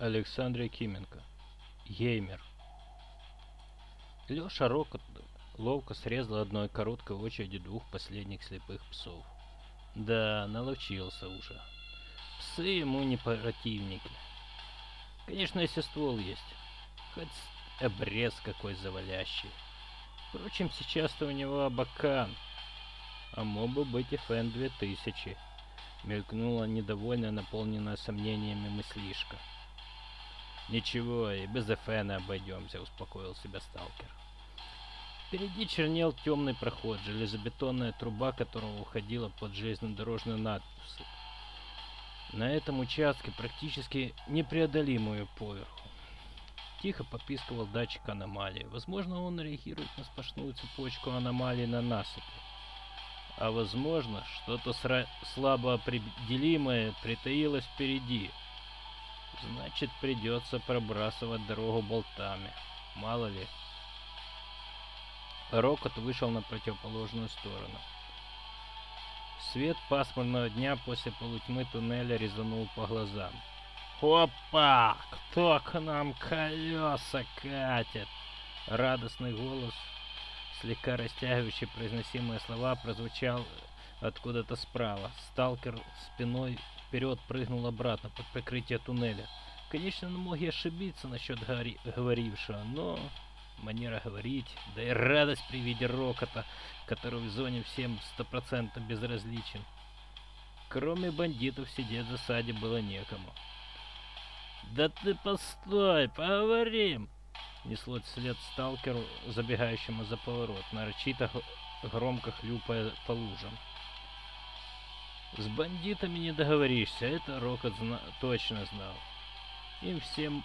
Александр Якименко. Геймер. Лёша Рокот ловко срезал одной короткой очереди двух последних слепых псов. Да, наловчился уже. Псы ему не противники. Конечно, если ствол есть. Хоть обрез какой завалящий. Впрочем, сейчас-то у него абакан. А мог бы быть ФН 2000. Мелькнула недовольная, наполненная сомнениями мыслишка. «Ничего, и без ФН обойдемся», — успокоил себя сталкер. Впереди чернел темный проход, железобетонная труба которого уходила под железнодорожные надписи. На этом участке практически непреодолимую поверху. Тихо попискивал датчик аномалии. Возможно, он реагирует на сплошную цепочку аномалий на насыпи. А возможно, что-то слабо определимое притаилось впереди. Значит, придется пробрасывать дорогу болтами. Мало ли. Рокот вышел на противоположную сторону. Свет пасмурного дня после полутьмы туннеля резанул по глазам. «Опа! Кто к нам колеса катит?» Радостный голос, слегка растягивающий произносимые слова, прозвучал откуда-то справа. Сталкер спиной вперед прыгнул обратно под прикрытие туннеля. Конечно, он мог и ошибиться насчет говорившего, но манера говорить, да и радость при виде рокота, который в зоне всем стопроцентно безразличен. Кроме бандитов сидеть в засаде было некому. «Да ты постой, поговорим!» Неслось вслед сталкеру, забегающему за поворот, нарочито громко хлюпая по лужам. С бандитами не договоришься, это Рокот зна точно знал. Им всем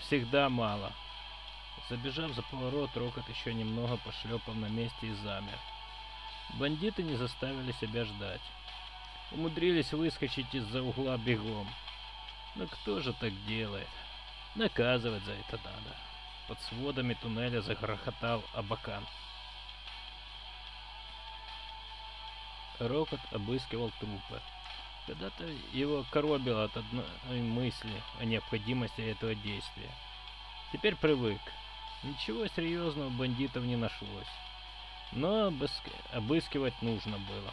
всегда мало. Забежав за поворот, Рокот еще немного пошлепал на месте и замер. Бандиты не заставили себя ждать. Умудрились выскочить из-за угла бегом. Но кто же так делает? Наказывать за это надо. Под сводами туннеля загрохотал Абакан. Рокот обыскивал трупы. Когда-то его коробило от одной мысли о необходимости этого действия. Теперь привык. Ничего серьезного бандитов не нашлось. Но обыск... обыскивать нужно было.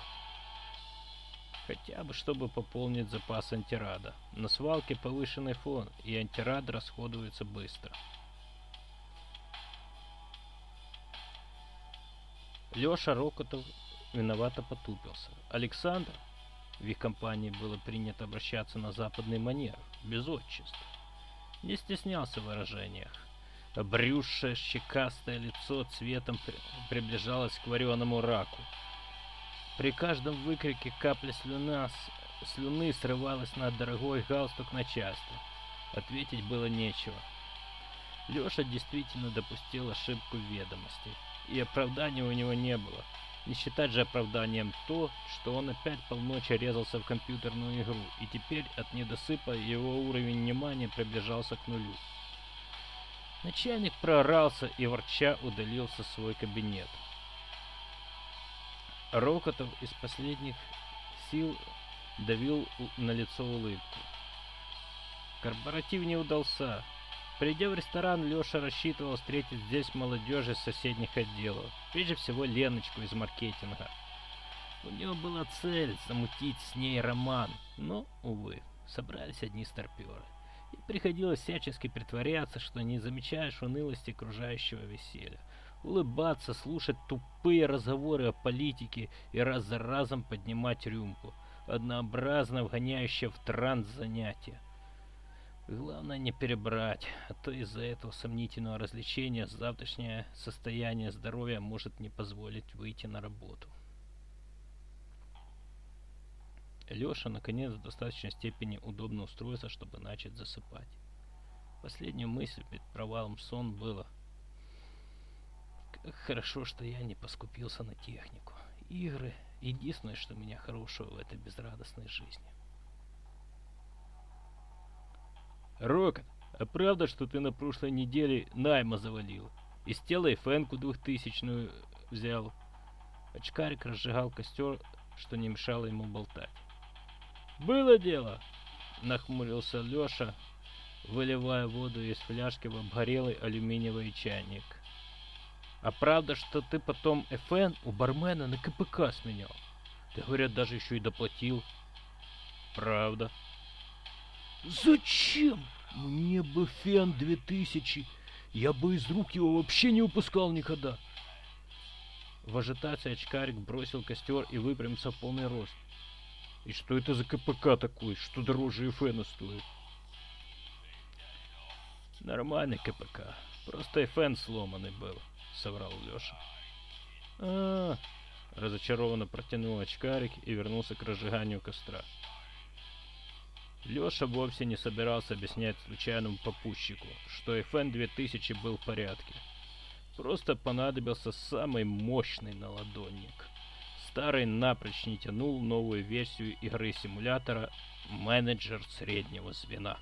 Хотя бы, чтобы пополнить запас антирада. На свалке повышенный фон, и антирад расходуется быстро. Леша Рокотов виновато потупился. Александр, в их компании было принято обращаться на западный манер, без отчеств, не стеснялся в выражениях. Обрюзшее щекастое лицо цветом при приближалось к вареному раку. При каждом выкрике капля слюна, слюны срывалась на дорогой галстук начальства. Ответить было нечего. Леша действительно допустил ошибку в ведомости, и оправдания у него не было. Не считать же оправданием то, что он опять полночи резался в компьютерную игру, и теперь от недосыпа его уровень внимания приближался к нулю. Начальник проорался и ворча удалился в свой кабинет. Рокотов из последних сил давил на лицо улыбку. Корпоратив не удался. Придя в ресторан, Леша рассчитывал встретить здесь молодежь из соседних отделов. Прежде всего Леночку из маркетинга. У него была цель замутить с ней роман, но, увы, собрались одни старперы. И приходилось всячески притворяться, что не замечаешь унылости окружающего веселья. Улыбаться, слушать тупые разговоры о политике и раз за разом поднимать рюмку. Однообразно вгоняющее в транс занятия. Главное не перебрать, а то из-за этого сомнительного развлечения завтрашнее состояние здоровья может не позволить выйти на работу. Леша, наконец, в достаточной степени удобно устроился, чтобы начать засыпать. Последнюю мысль перед провалом в сон было как хорошо, что я не поскупился на технику. Игры — единственное, что меня хорошего в этой безрадостной жизни. Рокот, а правда, что ты на прошлой неделе найма завалил? Из тела и фэнку двухтысячную взял? Очкарик разжигал костер, что не мешало ему болтать. «Было дело!» — нахмурился Леша, выливая воду из фляжки в обгорелый алюминиевый чайник. А правда, что ты потом ФН у бармена на КПК сменял? Ты, говорят, даже еще и доплатил. Правда. Зачем? Мне бы фен 2000. Я бы из рук его вообще не упускал никогда. В ажитации очкарик бросил костер и выпрямился в полный рост. И что это за КПК такой, что дороже ФН стоит? Нормальный КПК. Просто ФН сломанный был, соврал Леша. А, -а, -а разочарованно протянул очкарик и вернулся к разжиганию костра. Леша вовсе не собирался объяснять случайному попутчику, что FN 2000 был в порядке. Просто понадобился самый мощный наладонник. Старый напрочь не тянул новую версию игры симулятора «Менеджер среднего звена».